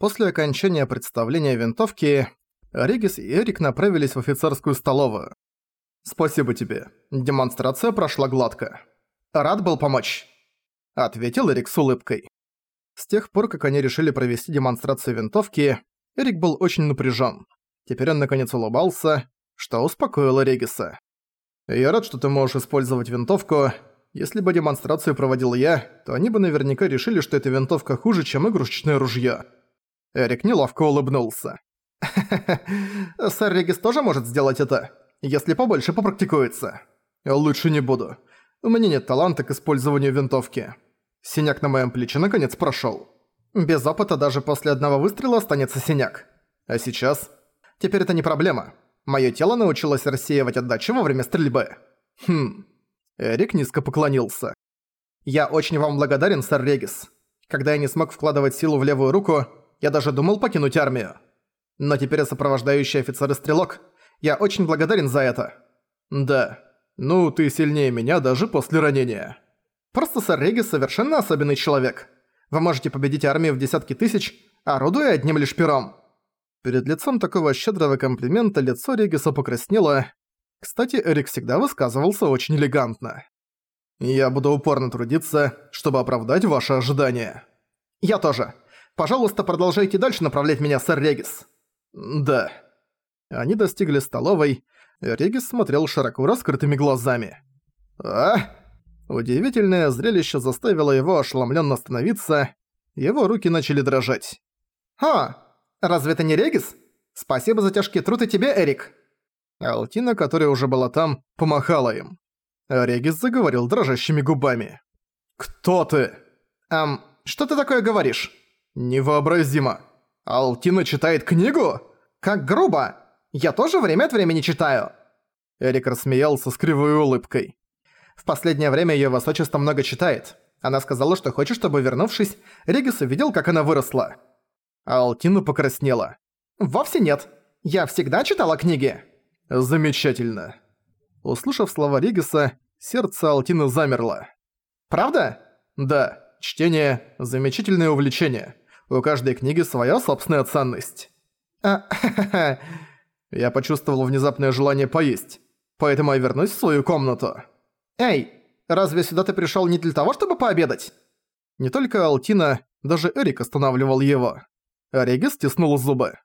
После окончания представления винтовки, Регис и Эрик направились в офицерскую столовую. «Спасибо тебе. Демонстрация прошла гладко. Рад был помочь», — ответил Эрик с улыбкой. С тех пор, как они решили провести демонстрацию винтовки, Эрик был очень напряжен. Теперь он наконец улыбался, что успокоило Региса. «Я рад, что ты можешь использовать винтовку. Если бы демонстрацию проводил я, то они бы наверняка решили, что эта винтовка хуже, чем игрушечное ружье». Эрик неловко улыбнулся. Сэр Регис тоже может сделать это, если побольше попрактикуется. Лучше не буду. У меня нет таланта к использованию винтовки. Синяк на моем плече наконец прошел. Без опыта даже после одного выстрела останется синяк. А сейчас? Теперь это не проблема. Моё тело научилось рассеивать отдачу во время стрельбы. Хм. Эрик низко поклонился. Я очень вам благодарен, сэр Регис. Когда я не смог вкладывать силу в левую руку, я даже думал покинуть армию. Но теперь я сопровождающий офицер и стрелок. Я очень благодарен за это. Да. Ну, ты сильнее меня даже после ранения. Просто сэр Регис совершенно особенный человек. Вы можете победить армию в десятки тысяч, орудуя одним лишь пером. Перед лицом такого щедрого комплимента лицо Региса покраснело. Кстати, Эрик всегда высказывался очень элегантно. «Я буду упорно трудиться, чтобы оправдать ваши ожидания». «Я тоже. Пожалуйста, продолжайте дальше направлять меня, сэр Регис». «Да». Они достигли столовой. Регис смотрел широко раскрытыми глазами. «А?» Удивительное зрелище заставило его ошеломленно остановиться. Его руки начали дрожать. «Ха! Разве это не Регис? Спасибо за тяжкий труд и тебе, Эрик!» Алтина, которая уже была там, помахала им. Регис заговорил дрожащими губами. «Кто ты?» «Эм, что ты такое говоришь?» «Невообразимо. Алтина читает книгу? Как грубо! Я тоже время от времени читаю!» Эрик рассмеялся с кривой улыбкой. В последнее время её высочество много читает. Она сказала, что хочет, чтобы, вернувшись, Регис увидел, как она выросла. Алтина покраснела. «Вовсе нет. Я всегда читала книги». «Замечательно». Услышав слова Региса, сердце Алтины замерло. «Правда?» «Да. Чтение – замечательное увлечение. У каждой книги своя собственная ценность. А, Я почувствовал внезапное желание поесть, поэтому я вернусь в свою комнату. Эй, разве сюда ты пришёл не для того, чтобы пообедать? Не только Алтина, даже Эрик останавливал его. Орегис стиснул зубы.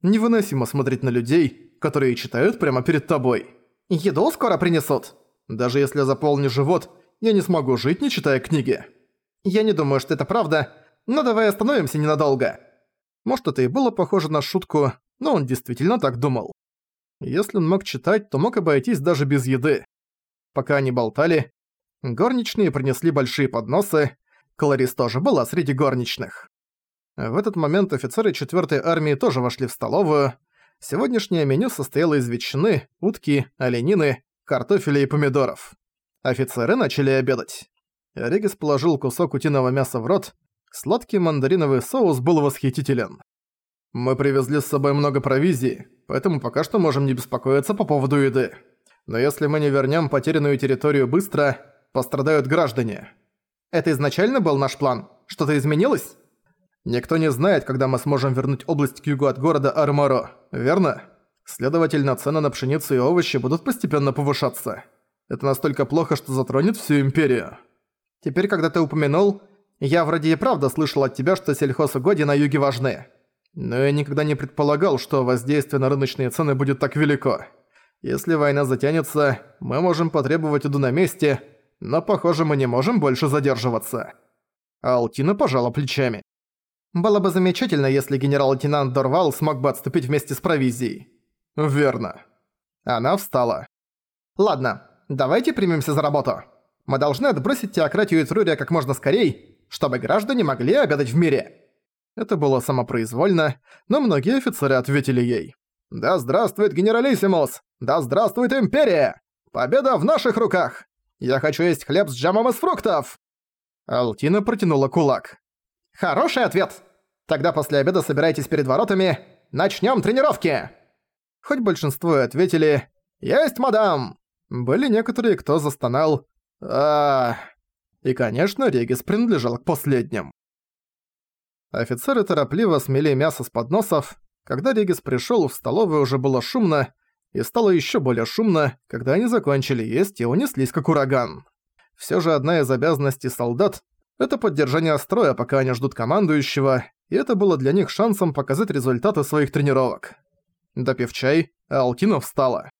Невыносимо смотреть на людей, которые читают прямо перед тобой. Еду скоро принесут. Даже если я заполню живот, я не смогу жить, не читая книги. Я не думаю, что это правда, но давай остановимся ненадолго. Может, это и было похоже на шутку, но он действительно так думал. Если он мог читать, то мог обойтись даже без еды. Пока они болтали, горничные принесли большие подносы, Кларис тоже была среди горничных. В этот момент офицеры 4-й армии тоже вошли в столовую. Сегодняшнее меню состояло из ветчины, утки, оленины, картофеля и помидоров. Офицеры начали обедать. Регис положил кусок утиного мяса в рот, Сладкий мандариновый соус был восхитителен. Мы привезли с собой много провизии, поэтому пока что можем не беспокоиться по поводу еды. Но если мы не вернем потерянную территорию быстро, пострадают граждане. Это изначально был наш план? Что-то изменилось? Никто не знает, когда мы сможем вернуть область к югу от города Армаро, верно? Следовательно, цены на пшеницу и овощи будут постепенно повышаться. Это настолько плохо, что затронет всю империю. Теперь, когда ты упомянул, я вроде и правда слышал от тебя, что сельхозугодия на юге важны. Но я никогда не предполагал, что воздействие на рыночные цены будет так велико. Если война затянется, мы можем потребовать еду на месте, но, похоже, мы не можем больше задерживаться». Алтина пожала плечами. «Было бы замечательно, если генерал-лейтенант Дорвал смог бы отступить вместе с провизией». «Верно». Она встала. «Ладно, давайте примемся за работу. Мы должны отбросить теократию Итрурия как можно скорее чтобы граждане могли обедать в мире». Это было самопроизвольно, но многие офицеры ответили ей. «Да здравствует генералиссимус! Да здравствует империя! Победа в наших руках! Я хочу есть хлеб с джемом из фруктов!» Алтина протянула кулак. «Хороший ответ! Тогда после обеда собирайтесь перед воротами. Начнём тренировки!» Хоть большинство и ответили «Есть, мадам!» Были некоторые, кто застонал «Ах...» И, конечно, Регис принадлежал к последним. Офицеры торопливо смели мясо с подносов. Когда Регис пришёл, в столовой уже было шумно, и стало ещё более шумно, когда они закончили есть и унеслись как ураган. Всё же одна из обязанностей солдат – это поддержание строя, пока они ждут командующего, и это было для них шансом показать результаты своих тренировок. Допив чай, Алтина встала.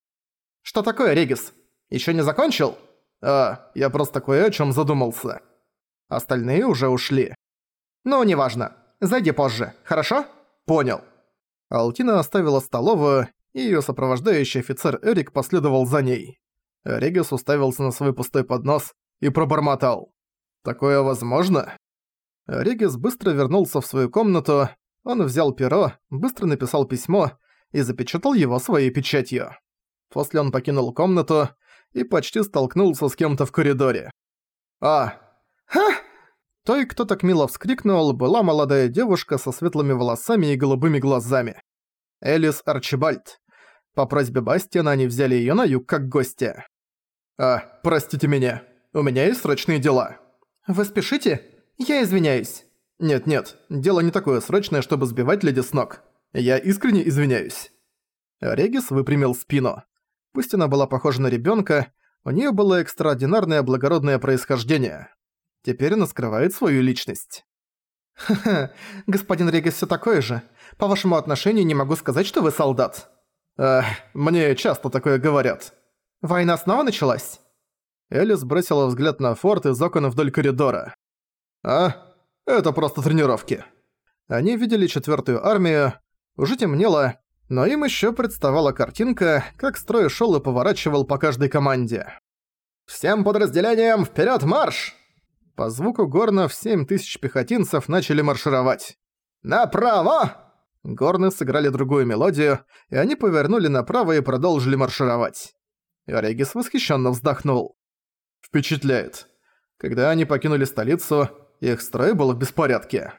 «Что такое, Регис? Ещё не закончил?» «А, я просто кое о чём задумался». Остальные уже ушли. «Ну, неважно. Зайди позже, хорошо?» «Понял». Алтина оставила столовую, и её сопровождающий офицер Эрик последовал за ней. Регис уставился на свой пустой поднос и пробормотал. «Такое возможно?» Регис быстро вернулся в свою комнату, он взял перо, быстро написал письмо и запечатал его своей печатью. После он покинул комнату и почти столкнулся с кем-то в коридоре. «А! Ха!» Той, кто так мило вскрикнул, была молодая девушка со светлыми волосами и голубыми глазами. Элис Арчибальд. По просьбе Бастиана они взяли её на юг как гостя. «А, простите меня, у меня есть срочные дела». «Вы спешите? Я извиняюсь». «Нет-нет, дело не такое срочное, чтобы сбивать леди с ног. Я искренне извиняюсь». Регис выпрямил спину. Пусть она была похожа на ребёнка, у неё было экстраординарное благородное происхождение. Теперь она скрывает свою личность. «Ха-ха, господин Регис всё такой же. По вашему отношению не могу сказать, что вы солдат». «Эх, мне часто такое говорят». «Война снова началась?» Элис бросила взгляд на форт из окон вдоль коридора. «А? Это просто тренировки». Они видели четвертую армию, уже темнело, но им еще представала картинка, как строй шел и поворачивал по каждой команде. «Всем подразделениям вперед марш!» По звуку горнов 7 тысяч пехотинцев начали маршировать. «Направо!» Горны сыграли другую мелодию, и они повернули направо и продолжили маршировать. Регис восхищенно вздохнул. Впечатляет. Когда они покинули столицу, их строй был в беспорядке.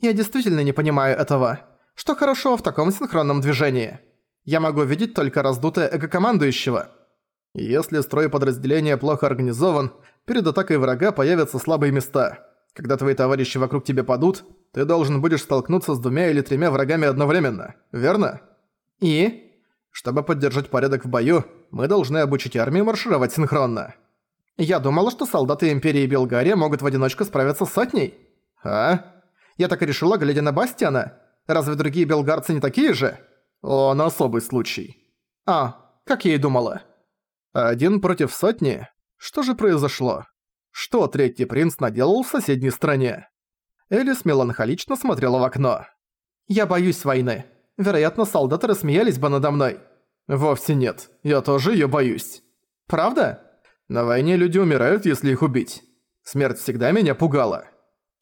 Я действительно не понимаю этого. Что хорошо в таком синхронном движении? Я могу видеть только раздутое эго командующего. Если строй подразделения плохо организован, перед атакой врага появятся слабые места. Когда твои товарищи вокруг тебя падут, ты должен будешь столкнуться с двумя или тремя врагами одновременно, верно? И? Чтобы поддержать порядок в бою, мы должны обучить армию маршировать синхронно. Я думала, что солдаты Империи Белгария могут в одиночку справиться с сотней. А? Я так и решила, глядя на Бастиана. Разве другие белгарцы не такие же? Он особый случай. А, как я и думала. Один против сотни? Что же произошло? Что третий принц наделал в соседней стране? Элис меланхолично смотрела в окно. «Я боюсь войны. Вероятно, солдаты рассмеялись бы надо мной». «Вовсе нет. Я тоже её боюсь». «Правда?» «На войне люди умирают, если их убить. Смерть всегда меня пугала».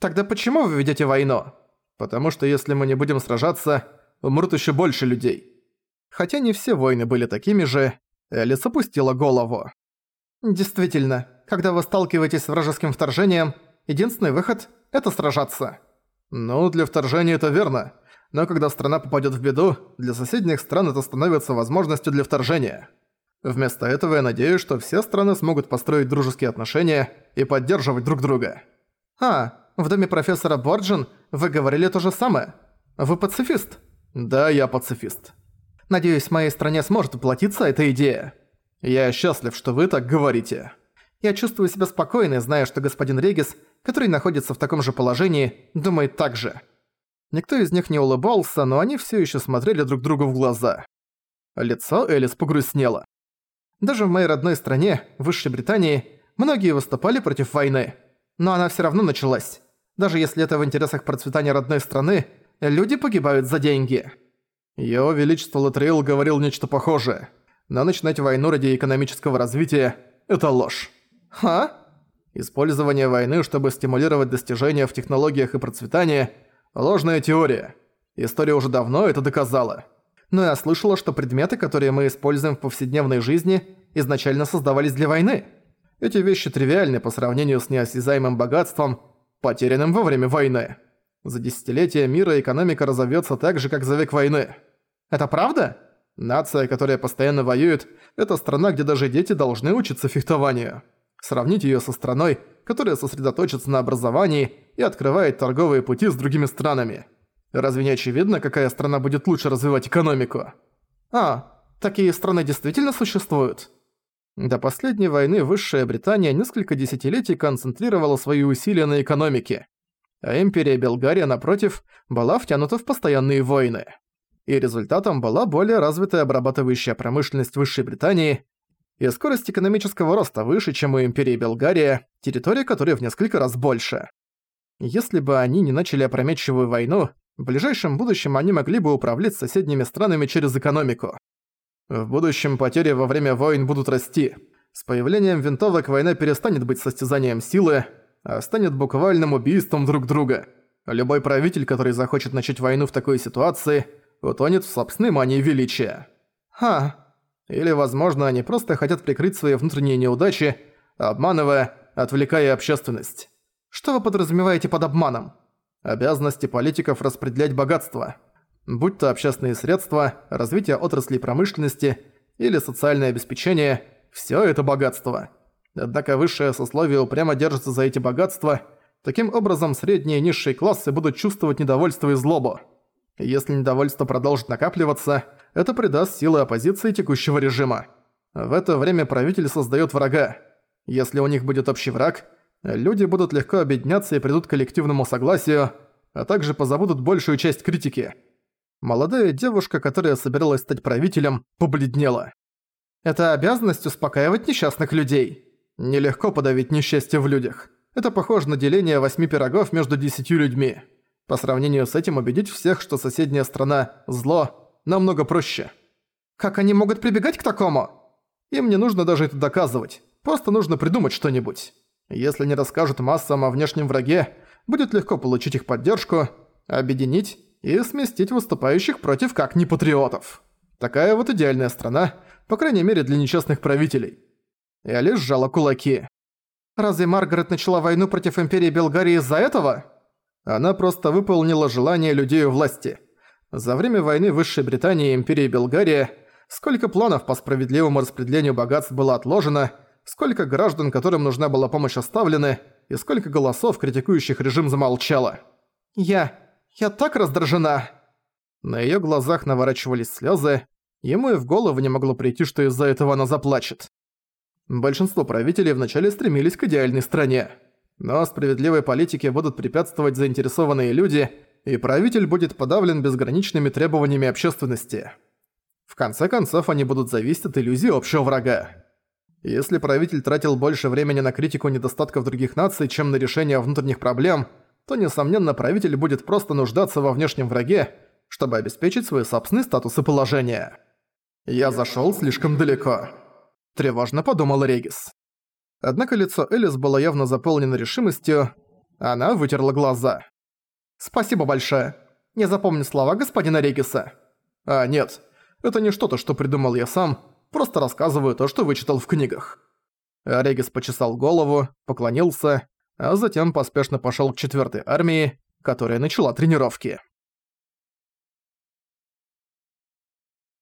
«Тогда почему вы ведёте войну?» «Потому что если мы не будем сражаться, умрут ещё больше людей». Хотя не все войны были такими же, Элис опустила голову. «Действительно, когда вы сталкиваетесь с вражеским вторжением, единственный выход – это сражаться». «Ну, для вторжения это верно. Но когда страна попадет в беду, для соседних стран это становится возможностью для вторжения. Вместо этого я надеюсь, что все страны смогут построить дружеские отношения и поддерживать друг друга». «А, в доме профессора Борджин вы говорили то же самое. Вы пацифист?» «Да, я пацифист». «Надеюсь, в моей стране сможет воплотиться эта идея». «Я счастлив, что вы так говорите». Я чувствую себя спокойно, зная, что господин Регис, который находится в таком же положении, думает так же. Никто из них не улыбался, но они все еще смотрели друг другу в глаза. Лицо Элис погрустнело. Даже в моей родной стране, Высшей Британии, многие выступали против войны. Но она все равно началась. Даже если это в интересах процветания родной страны, люди погибают за деньги. Его Величество Латреил говорил нечто похожее. Но начинать войну ради экономического развития – это ложь. Ха? Использование войны, чтобы стимулировать достижения в технологиях и процветание – ложная теория. История уже давно это доказала. Но я слышала, что предметы, которые мы используем в повседневной жизни, изначально создавались для войны. Эти вещи тривиальны по сравнению с неосязаемым богатством, потерянным во время войны. За десятилетия мира экономика разовьется так же, как за век войны. Это правда? Нация, которая постоянно воюет, это страна, где даже дети должны учиться фехтованию. Сравнить её со страной, которая сосредоточится на образовании и открывает торговые пути с другими странами. Разве не очевидно, какая страна будет лучше развивать экономику? А, такие страны действительно существуют? До последней войны Высшая Британия несколько десятилетий концентрировала свои усилия на экономике, а Империя Белгария, напротив, была втянута в постоянные войны. И результатом была более развитая обрабатывающая промышленность Высшей Британии и скорость экономического роста выше, чем у Империи Белгария, территория которой в несколько раз больше. Если бы они не начали опрометчивую войну, в ближайшем будущем они могли бы управлять соседними странами через экономику. В будущем потери во время войн будут расти. С появлением винтовок война перестанет быть состязанием силы, а станет буквальным убийством друг друга. Любой правитель, который захочет начать войну в такой ситуации, утонет в собственной мании величия. Ха. Или, возможно, они просто хотят прикрыть свои внутренние неудачи, обманывая, отвлекая общественность. Что вы подразумеваете под обманом? Обязанности политиков распределять богатство – будь то общественные средства, развитие отраслей промышленности или социальное обеспечение, всё это богатство. Однако высшее сословие упрямо держится за эти богатства, таким образом средние и низшие классы будут чувствовать недовольство и злобу. Если недовольство продолжит накапливаться, это придаст силы оппозиции текущего режима. В это время правитель создаёт врага. Если у них будет общий враг, люди будут легко объединяться и придут к коллективному согласию, а также позабудут большую часть критики – Молодая девушка, которая собиралась стать правителем, побледнела. Это обязанность успокаивать несчастных людей. Нелегко подавить несчастье в людях. Это похоже на деление восьми пирогов между десятью людьми. По сравнению с этим убедить всех, что соседняя страна – зло, намного проще. Как они могут прибегать к такому? Им не нужно даже это доказывать. Просто нужно придумать что-нибудь. Если не расскажут массам о внешнем враге, будет легко получить их поддержку, объединить и сместить выступающих против как непатриотов. Такая вот идеальная страна, по крайней мере для нечестных правителей. И Али сжала кулаки. Разве Маргарет начала войну против Империи Белгарии из-за этого? Она просто выполнила желание людей у власти. За время войны Высшей Британии и Империи Белгария сколько планов по справедливому распределению богатств было отложено, сколько граждан, которым нужна была помощь, оставлены, и сколько голосов, критикующих режим, замолчало. Я я так раздражена!» На её глазах наворачивались слёзы, ему и в голову не могло прийти, что из-за этого она заплачет. Большинство правителей вначале стремились к идеальной стране. Но справедливой политике будут препятствовать заинтересованные люди, и правитель будет подавлен безграничными требованиями общественности. В конце концов, они будут зависеть от иллюзии общего врага. Если правитель тратил больше времени на критику недостатков других наций, чем на решение внутренних проблем – то, несомненно, правитель будет просто нуждаться во внешнем враге, чтобы обеспечить свой собственный статус и положение. «Я зашёл слишком далеко», – тревожно подумал Регис. Однако лицо Элис было явно заполнено решимостью, она вытерла глаза. «Спасибо большое. Я запомню слова господина Региса». «А, нет, это не что-то, что придумал я сам, просто рассказываю то, что вычитал в книгах». Регис почесал голову, поклонился а затем поспешно пошёл к четвёртой армии, которая начала тренировки.